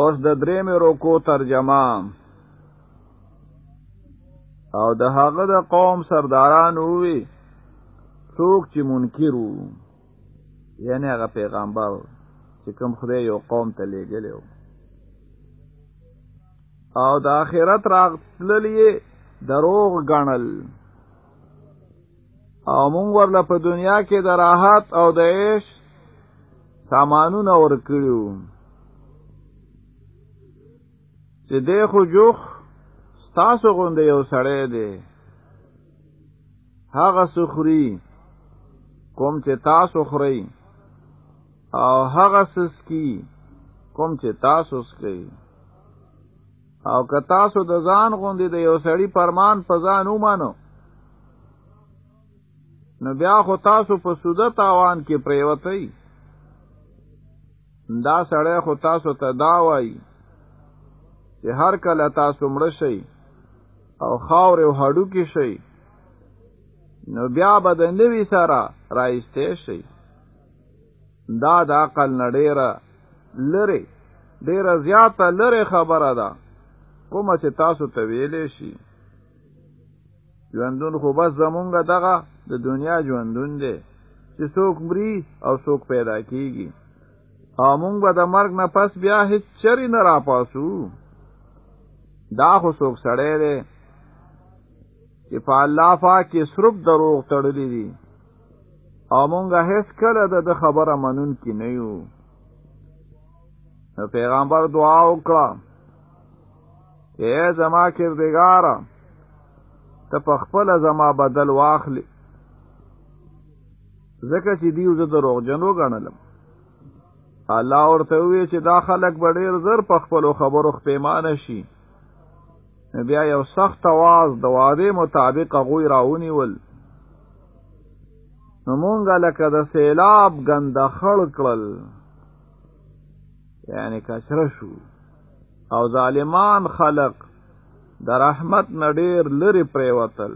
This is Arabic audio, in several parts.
اوس د درېمې روکو ترجمه. او د هغه د قوم سرداران وی څوک چې منکر وو. یعنی هغه پیغمبر چې کوم خدای یو قوم ته لېږلی او د آخرت راغللی دروغ ګڼل. او مونږ ورله په دنیا کې د راحت او د عيش سامانونه ورکړو چې دی خو جوخ ستاسو غونډه یو سړی دی. هغه سخري کوم چې تاسو خورئ. او هغه سسکی کوم چې تاسو سکئ او که تاسو د ځان غوندې د یو سړی فرمان په ځان ومانو نو بیا خو تاسو په سوده تاوان کې پریوتئ. دا سړی خو تاسو ته دا وایي چې هر کله تاسو مړ شئ او خاورې او هډوکې شئ نو بیا به د نوی سره راایستې شئ. دا د عقل نډیره لره ډیره زیاته لره خبره ده. کومه چې تاسو ته ویلې شي. ژوندون خو بس زمونږ دغه د دنیا ژوندون دی چې څوک مري او څوک پیدا کیږي. او مونږ به د مرګ نه پس بیا هیڅ چری نه راپاسو دا خو څوک سړی دی چې په الله پاک کې صرف دروغ تړلی دي. او مونږه هیڅ کله د خبره منون کې نه یو. پیغمبر دعا وکړه اې زما کردگارا ته په خپل زما بدل واخلی ځکه چې دوی زه دروغجن وګڼلم. الله ورته وی چې دا خلک به ډېر زر په خپل خبرو خپېمانه شي بیا یو سخت आवाज د واده مطابق غوی راونی ول نو مونږه لکه د سیلاب غنده خړ کړل یعنی کچره شو او ظالمان خلق د رحمت نډیر لري پریوتل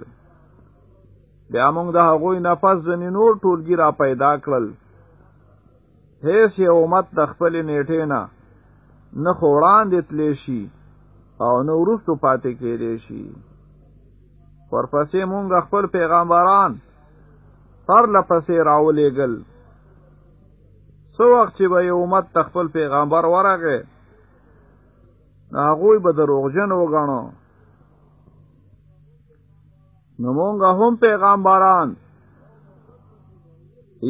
بیا موږ د هغوی نفس ځنی نور ټولګي را پیدا کړل هیڅ یو امت د خپل نیټې نه نه خوړان دتلی شي او نو ورستو پاتې کېدې شي. ورپسې مونږ خپل پیغمبران پر لپسې راولېګل سو وخت چې به امت خپل پیغمبر ورغه هغوی به دروغجن وګڼو. نو مونږه هم پیغمبران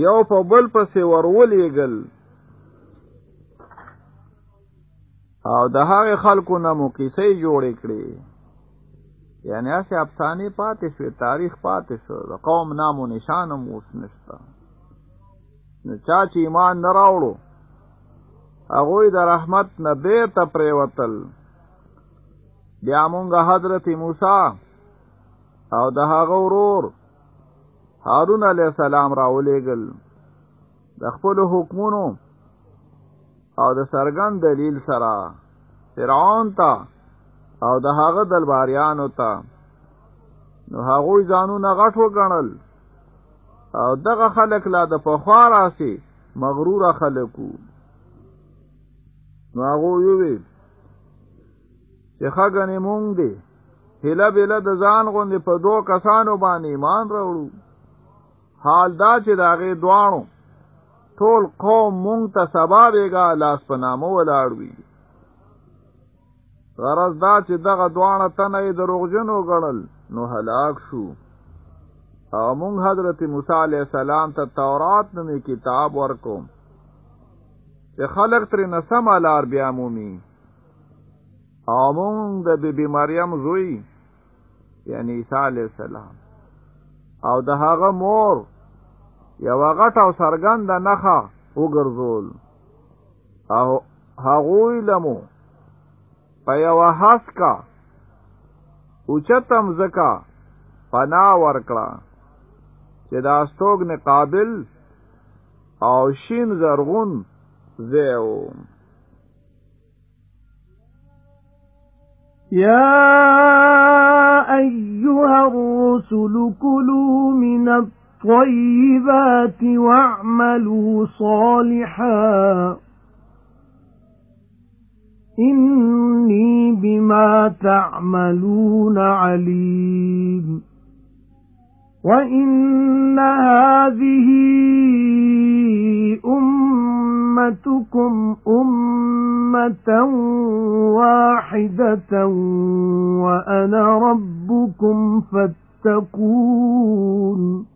یو په بل پسې ورولېګل او د هغه خلکو نه مو کیسې جوړې کړې. یعنی اسه افسانه پاتې شو تاریخ پاتې شو د قوم نام او نشان هم اوس نشته. نو چا چې ایمان نه راوړو هغوی د رحمت نه بیرته پریوتل. بیا مونږه حضرت موسی او د هغه ورور هارون علی السلام راولېګل د خپل حکمونو او د سرګن دلیل سره فرعون ته او د هغه دلباریانو ته. نو هغوی ځانونه غټ وګڼل. او دغه خلک لا د پخوا راسي مغرور خلکو. نو هغه وی چې خګنې مونږ دی هله بله د ځان غوندې په دوه کسانو باندې ایمان راوړو. حال دا چې د هغې دواړو ټول قوم مونږ ته سبا بیګا لاس په نامه ولاړ وي. غرض دا چې دغه دواړه تنه یې دروغجن وګڼل نو هلاک شو. او مونږ حضرت موسی علیہ السلام ته تورات نومي کتاب ورکوم. چې خلق ترې نسم لار بیا مومي. او مونږ د بیبي مریم زوی یعنی عیسی علی السلام. او د هغه مور یو غټ او سرګند نخه وګرځول. او هغوی لمو. په یو حسکا اوچتم زکا پنا ورکړه چې دا ستوګ نه قابل او شین زرغون زیو يا أيها الرسل كلوا من الطيبات واعملوا صالحا. إِنِّي بِمَا تَعْمَلُونَ عَلِيمٌ. وَإِنَّ هَذِهِ أُمَّتُكُمْ أُمَّةً وَاحِدَةً وَأَنَا رَبُّكُمْ فَاتَّقُونِ.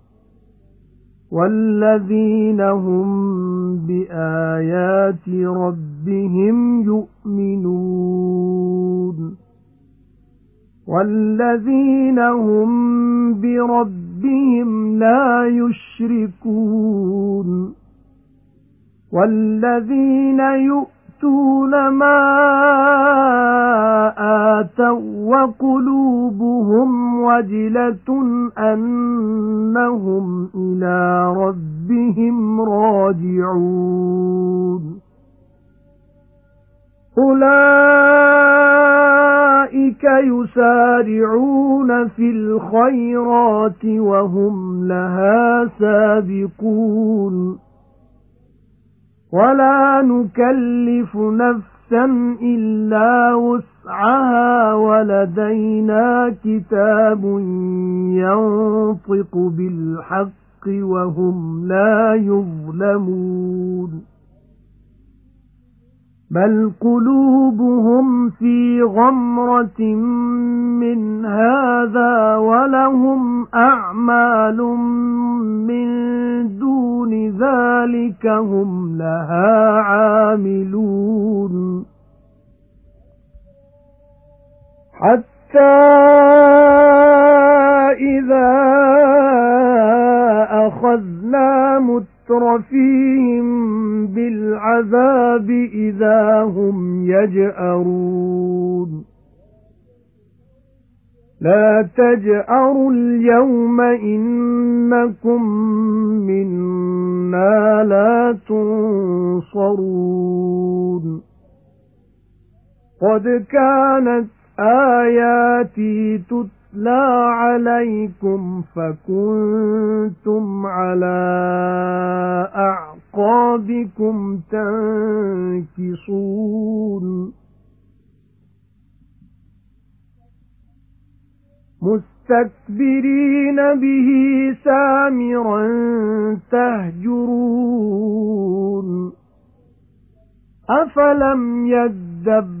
وَالَّذِينَ هُمْ بِآيَاتِ رَبِّهِمْ يُؤْمِنُونَ وَالَّذِينَ هُمْ بِرَبِّهِمْ لَا يُشْرِكُونَ وَالَّذِينَ يُؤْتُونَ مَا آتَوا وَقُلُوبُهُمْ وَجِلَةٌ أَنَّهُمْ إِلَى رَبِّهِمْ رَاجِعُونَ. أُولَئِكَ يُسَارِعُونَ فِي الْخَيْرَاتِ وَهُمْ لَهَا سَابِقُونَ. وَلَا نُكَلِّفُ نَفْسًا إِلَّا وُسْعَهَا وَلَدَيْنَا كِتَابٌ يَنطِقُ بِالْحَقِّ وَهُمْ لَا يُظْلَمُونَ بَلْ قُلُوبُهُمْ فِي غَمْرَةٍ مِنْ هَذَا وَلَهُمْ أَعْمَالٌ مِنْ دُونِ ذَلِكَ هُمْ لَهَا عَامِلُونَ حَتَّى إِذَا أَخَذْنَا مُتْرَفِيهِمْ بِالْعَذَابِ إِذَا هُمْ يَجْأَرُونَ لَا تَجْأَرُوا الْيَوْمَ إِنَّكُمْ مِنَّا لَا تُنصَرُونَ قَدْ كَانَتْ آيَاتِي تُتْلَى عَلَيْكُمْ فَكُنْتُمْ عَلَى أَعْقَابِكُمْ تَنكِصُونَ. مُسْتَكْبِرِينَ بِهِ سَامِرًا تَهْجُرُونَ. أَفَلَمْ يَدَّبِّرُوا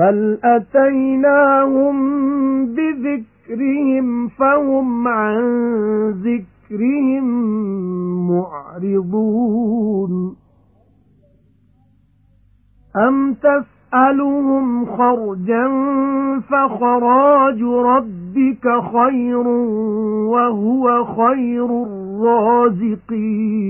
بَلْ أَتَيْنَاهُمْ بِذِكْرِهِمْ فَهُمْ عَن ذِكْرِهِمْ مُعْرِضُونَ أَمْ تسألهم خرجا فخراج ربك خير وهو خير الرازقين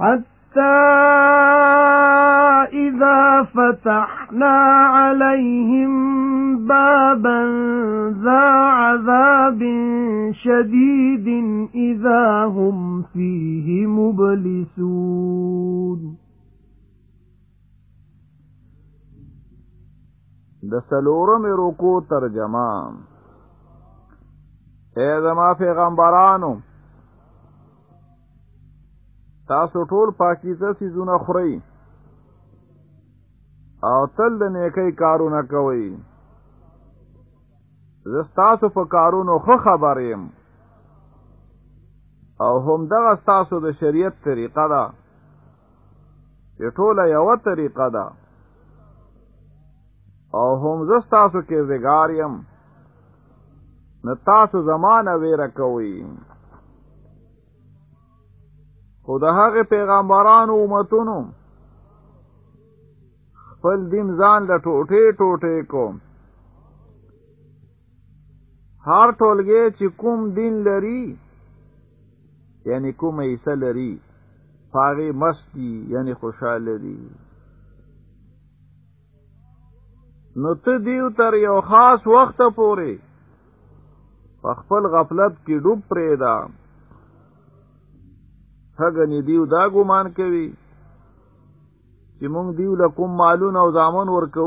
حَتَّى إِذَا فَتَحْنَا عَلَيْهِمْ بَابًا ذَا عَذَابٍ شَدِيدٍ إِذَا هُمْ فِيهِ مُبْلِسُونَ. د څلورم رکوع ترجمه. اے زما پیغمبرانو تاسو ټول پاکیزه سيزونه خورئ. او تل د نیکی کارونه کوئ. زه ستاسو په کارونو خو خبر یم. او هم دغه ستاسو د شریعت طریقه ده. چې ټوله یوه طریقه ده. او هم زه ستاسو کردګار یم. نه تاسو زمانه ویره کوئ خو د هغه پیغمبرانو امتونو خپل دین ځان له ټوټه ټوټه کو هر ټولګه چې کوم دین لري یعنی کوم ایسه لري پاغي مستی یعنی خوشاله دي. نو ته دیو تر یو خاص وخت پورې خپل غفلت کې ډوب پرېدا هغه دیو دا ګمان کوي چې مونږ دیو له کوم مالون او زامن ورکو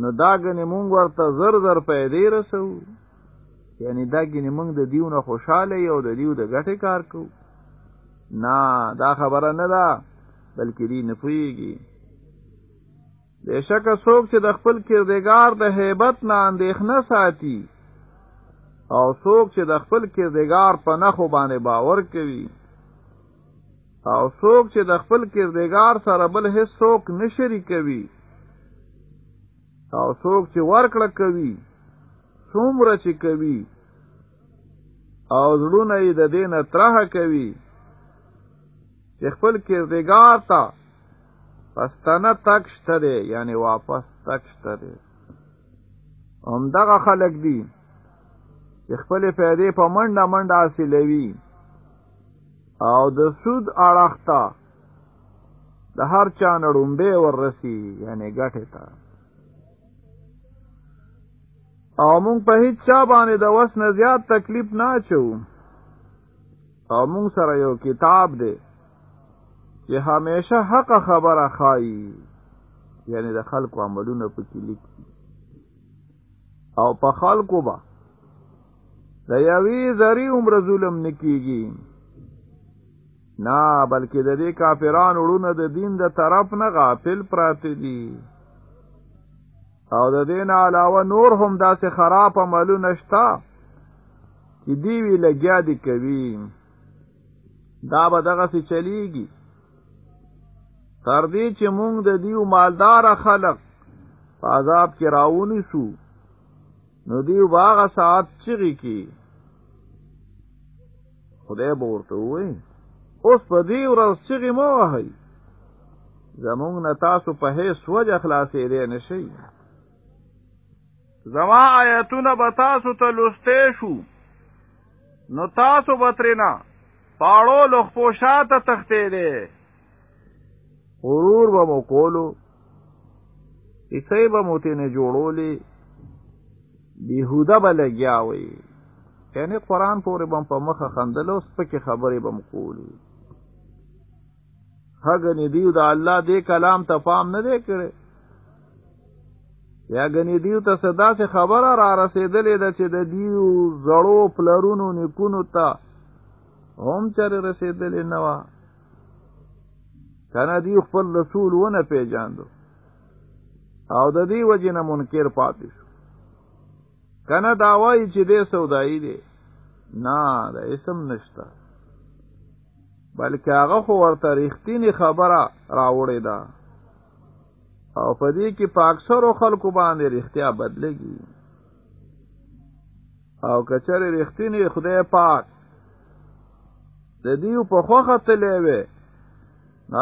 نو دا غنې مونږ ورته زر زر پیدا رسو یعنی دا غنې مونږ د دیو نه خوشاله یو د دیو د ګټه کار کو نه دا خبره نه ده بلکې دی نه پويږي بېشکه څوک چې د خپل کردګار د هیبت نه اندېښنه ساتي او څوک چې د خپل کردګار په نخو باندې باور کوي. او څوک چې د خپل کردګار سره بل هیڅ څوک نه شریکوي او څوک چې ورکړه کوي څومره چې کوي او زړونه یې د دین تراه کوي. چې خپل کردګار ته پستانه تک شته یعنی واپس تک شته هم دغه خلک دي چې خپل فائدې په منډه منډه حاصلوي. او د سود اړختا د هر چا نړومبه وررسي یعنی ګټه تا او مونږ په هیڅ چا باندې د وس نه زیات تکلیف نه چو او مونږ سره یو کتاب دی چې همیشه حق خبره خایي یعنی د خلکو عملونه پکې لیکي. او په خلکو به د یوې ذری عمر ظلم نکېږي نه بلکې د دې کافرانو وړونه د دین د طرف نه غافل پراته دي. او د دین علاوه نور هم داسې خراب عملونه شته چې دی وی لګیا دي کوي. دا به دغه څه چلیږي. تر دې چې مونږ د دیو مالدار خلق عذاب کې راونی شو نو دیو باغ ساعت چغی کی. خدای به ورته وای اوس په دې ورځ چغی مو وهي زمونږ نه تاسو په هیڅ وجه خلاصې دی نشي زما آیتونه به تاسو ته لسته شو. نو تاسو به ترېنا پاړو لخپوشاته تختې دی غرور به مو کولو ایسای به موتی نه جوړولې بیهوده به لګیا وي یعنی قرآن پورې بم په مخه خندل او سپکې خبرې بم کولې هغه دیو د الله دې کلام ته پام نه دی کړی. یا غنی دیو ته صدا سے خبره را رسیدلې ده چې د دیو زړو پلرونو نیکونو ته هم چر رسیدلې نه و کنه دیو خپل رسول ونه پیژاندو او د دې وجنه منکر پاتې شو کنه دا وایي چې دې سودایي دی نه د اسم نشته. بلکې هغه خو ورته رښتینی خبره راوړې ده. او په دې کې په اکثرو خلکو باندې رښتیا بدلېږي. او کچره رښتینی خدای پاک د دیو په خوخه تلې وې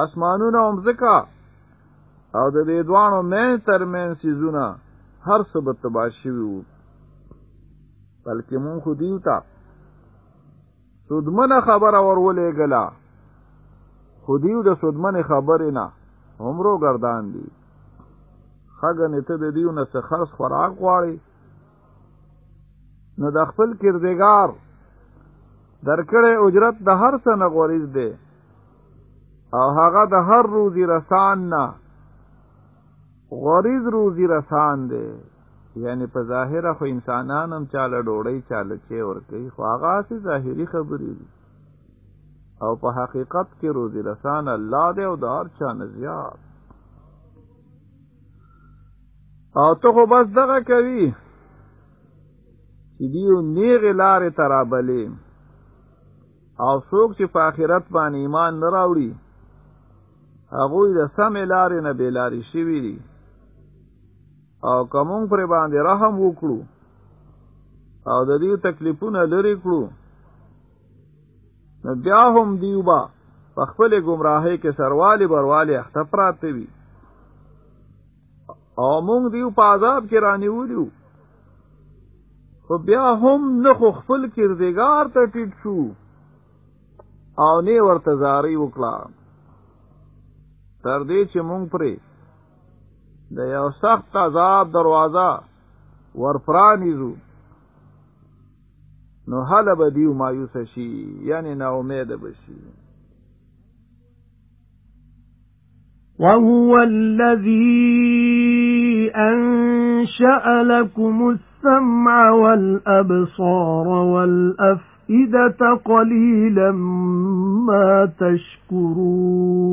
اسمانونه هم ځکه او د دې دوانو مین تر مین سيزونه هر څه به تباشي وو بلکې مون خو دیو تا سودمنه خبره ورولې غلا خو دیو د سودمنه خبرې نه عمرو گردان دي خګنې ته د دیو نه څه خاص خوراک غواړي؟ نو د خپل کردګار درکړې اجرت د هر څه نه غوړیز دی. او هغه د هر روزي رسان نه. غریز روزي رسان دی یعنی په ظاهره خو انسانان هم چاله ډوړی چاله چې ور کوي خو هغه سي ظاهري خبرې دي. او په حقیقت کې روزي رسان الله دی او د هر چا نه زیات. او ته خو بس دغه کوي چې دیو نیغه لارې ترابلې او څوک چې په آخرت باندې ایمان نه راوړي هغه د سمې لارې نه بیلاری شوي دي او کومون پر باندې رحم وکړو او د دې تکلیفونه لري کړو نو بیا هم دیوبا په خپل گمراهۍ کې سروالی بروالی اخته پراته وي. او مونږ دیو په عذاب کې رانیولیو. خو بیا هم نه خو خپل کردګار ته ټیټ شو او نه ورته زاری وکړه. تر دې چې مونږ پرې د یو سخت عذاب دروازه ورپرانیزو نو حاله به دیو مایوس شي یعنی نا امید بشي وهو الذي أنشأ لكم السمع والأبصار والأفئدة قليلا ما تشكرون.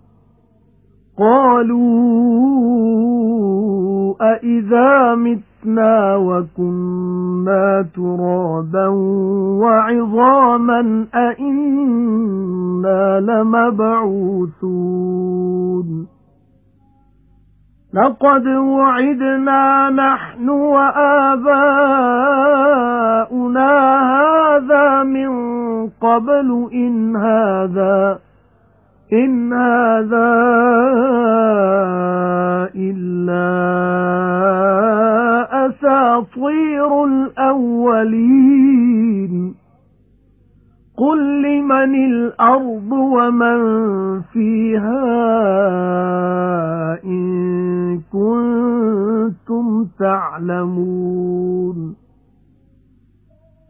قَالُوا أَإِذَا مِتْنَا وَكُنَّا تُرَابًا وَعِظَامًا أَإِنَّا لَمَبْعُوثُونَ لَقَدْ وُعِدْنَا نَحْنُ وَآبَاؤُنَا هَذَا مِنْ قَبْلُ إِنْ هَذَا إِنْ هَذَا إِلَّا أَسَاطِيرُ الْأَوَّلِينَ قُل لِّمَنِ الْأَرْضُ وَمَن فِيهَا إِن كُنتُمْ تَعْلَمُونَ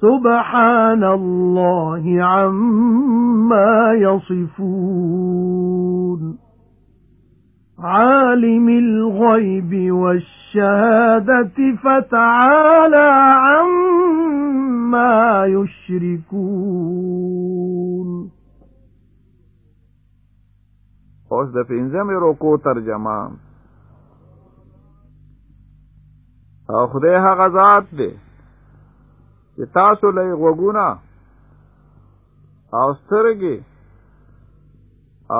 سُبْحَانَ اللَّهِ عَمَّا يَصِفُونَ. عَالِمِ الْغَيْبِ وَالشَّهَادَةِ فَتَعَالَى عَمَّا يُشْرِكُونَ. اوس د پنځمې رکو ترجمه. أو خدای هغه چې تاسو لې غوګونه او سترګې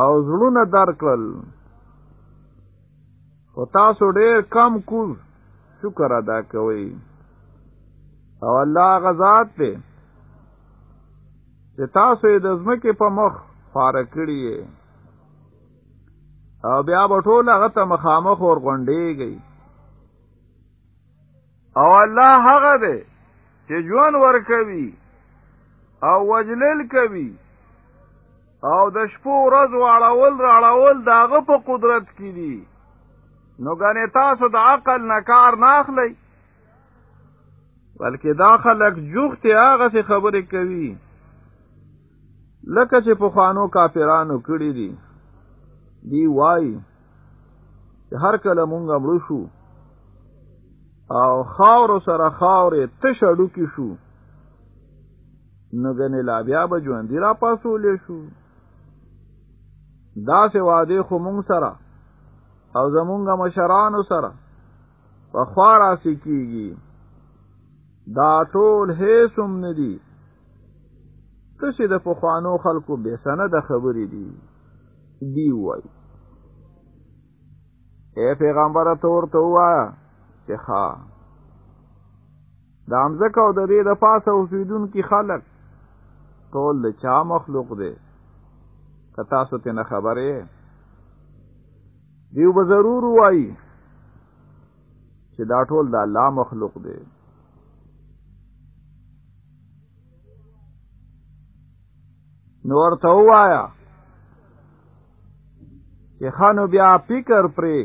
او زړونه درکړل او تاسو ډېر کم کوز شکر ادا کوئ. او الله غزاد دی چې تاسو د ځمکې په مخ فارغ کړی او بیا به ټول هغه ته مخامخ ور غونډېږي او الله هغه دی چې ژوند ورکوي او وجلل کوي او د شپو ورځ واړول راړول داغه په قدرت کې دي. نو ګنې تاسو د عقل نه کار نه اخلئ. بلکې دا خلک جوختې هغه څه خبرې کوي. لکه چې په خوانو کافرانو کړی دي. دی وای هر کله مونږ مړو شو او خاور سره خاورې تشړو کې شو. نو غنې لا بیا به ژوند را پاسولې شو. دا سه واده خو مونږ سره او زمونږه مشرانو سره په خوارا سکیږي دا ټول هیڅم ندي تشه د پخوانو خلکو به سند خبرې دي دی وای اے پیغمبر تور ته وایا چې ښا د امزکه او د دې د پاسه اوسیدونکو خلک ټول د چا مخلوق دی؟ که تاسو ته نه خبره دیو به ضرور وایي چې دا ټول د الله مخلوق دی. نور ته وایا چې خانو بیا فکر پرې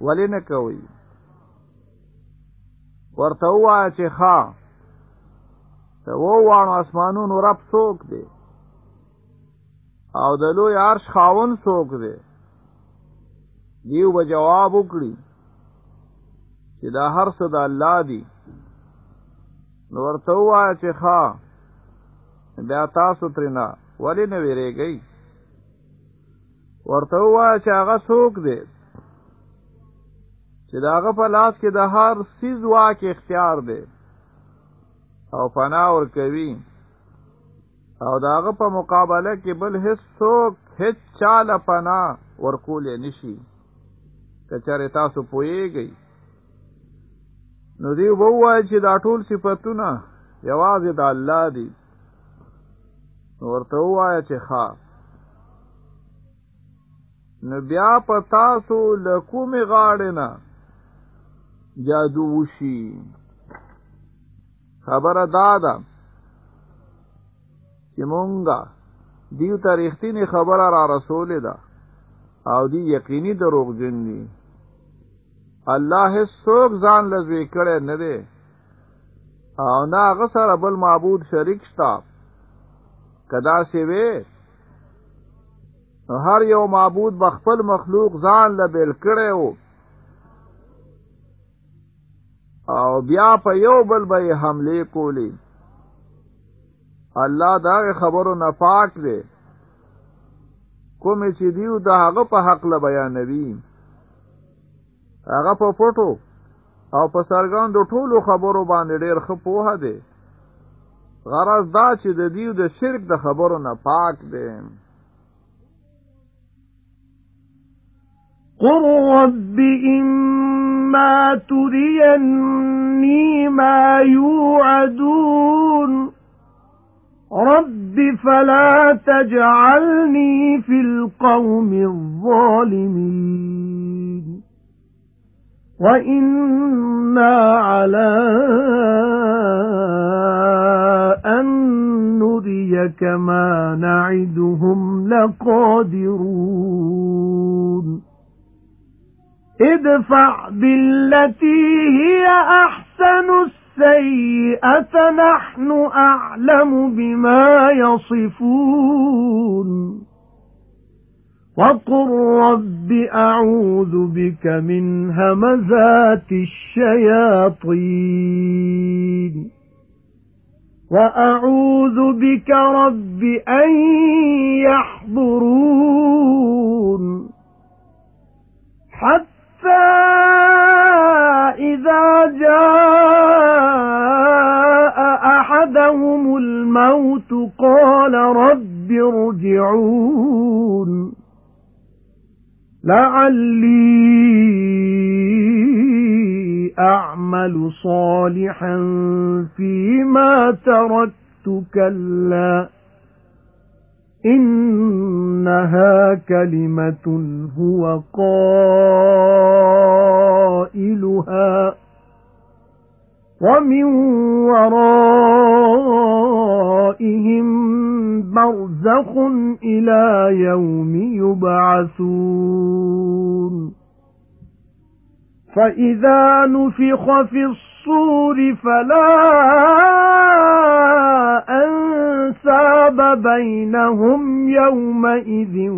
ولې نه کوي ورته وایه چې ښا. ته ووانو اسمانونو رب څوک دی؟ او د لوی عرش خاون څوک دی؟ دیو به جواب وکړي چې دا هر څه د الله دی نو ورته وایه چې ښا بیا تاسو ترېنه ولې نه ویرېږئ ورته وایه چې هغه څوک دی چې داغه په لاس کې د هر سیز واک اختیار دی او پناه ور کوي او داغه په مقابله کې بل هیڅ څوک هیڅ چاله پناه ورکول نشي کچاره تاسو پويږئ نو دی ووایي چې دا ټول صفاتونه یوازې د الله دي. ورته ووایي چې ښا نو بیا په تاسو لکومې غاړې نه جادو وشي. خبره دادا چې مونږه دیو تاریختینی خبره را رسول ده او دی یقینی دروغ جن دي. الله څوک ځان لزوي کړي نه دی. او نه هغه سره بل معبود شریک شتا کدا سی وی هر یو معبود بخپل مخلوق ځان لبل کړي وو او بیا په یو بل به حمله کولی الله دا خبرو نه پاک دی. کومې چې دیو د هغه په حق له بیانوي. هغه په پټو او په سرګان د ټولو خبرو باندې ډېر ښه پوهه دی. غرض دا چې د دیو د شرک د خبرو نه پاک دی. قُل رَّبِّ إِمَّا تُرِيَنِّي مَا يُوعَدُونَ رَبِّ فَلَا تَجْعَلْنِي فِي الْقَوْمِ الظَّالِمِينَ وَإِنَّا عَلَى أَن نُّرِيَكَ مَا نَعِدُهُمْ لَقَادِرُونَ ادفع بالتي هي أحسن السيئة نحن أعلم بما يصفون. وقل رب أعوذ بك من همزات الشياطين. وأعوذ بك رب أن يحضرون. حتى إِذَا جَاءَ أَحَدَهُمُ الْمَوْتُ قَالَ رَبِّ ارْجِعُونِ. لَعَلِّي أَعْمَلُ صَالِحًا فِيمَا تَرَكْتُ كَلَّا. إِنَّهَا كَلِمَةٌ هُوَ قَائِلُهَا وَمِن وَرَائِهِم بَرْزَخٌ إِلَى يَوْمِ يُبْعَثُونَ. فَإِذَا نُفِخَ فِي الصُّورِ فَلَا أَنْسَابَ بَيْنَهُمْ يَوْمَئِذٍ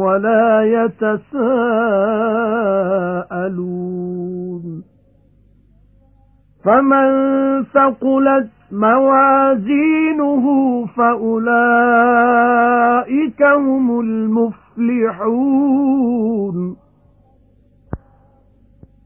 وَلَا يَتَسَاءَلُونَ. فَمَن ثَقُلَتْ مَوَازِينُهُ فَأُولَئِكَ هُمُ الْمُفْلِحُونَ.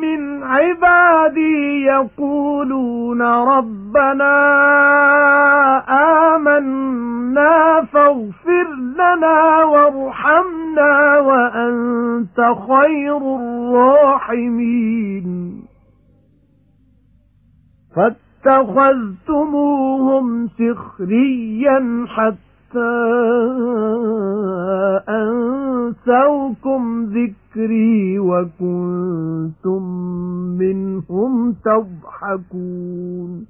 مِنْ عِبَادِي يَقُولُونَ رَبَّنَا آمَنَّا فَاغْفِرْ لَنَا وَارْحَمْنَا وَأَنْتَ خَيْرُ الرَّاحِمِينَ. فَاتَّخَذْتُمُوهُمْ سِخْرِيًّا حَتَّى أَنسَوْكُمْ ذِكْرِي وَكُنْتُمْ مِنْهُمْ تَضْحَكُونَ